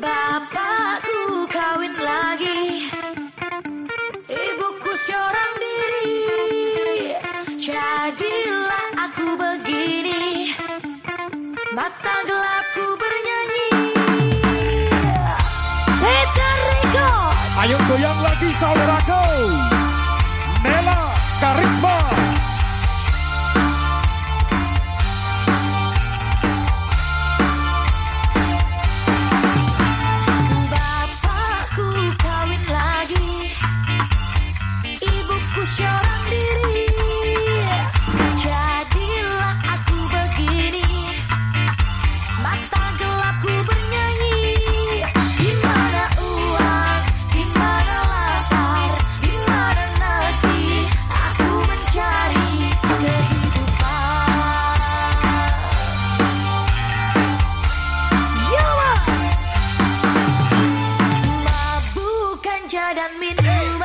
Bapakku kawin lagi. Ibuku seorang diri. Jadilah aku begini. Mata gelapku bernyanyi. Peter Rico. Ayo goyang lagi saudaraku. Nela Karisma. badan minum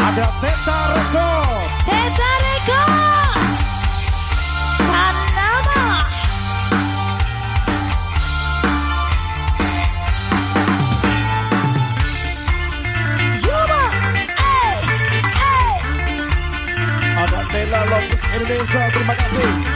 ada Teta Record Teta Record Panama Yuba Hey Hey Ada Tela Lovers Terima kasih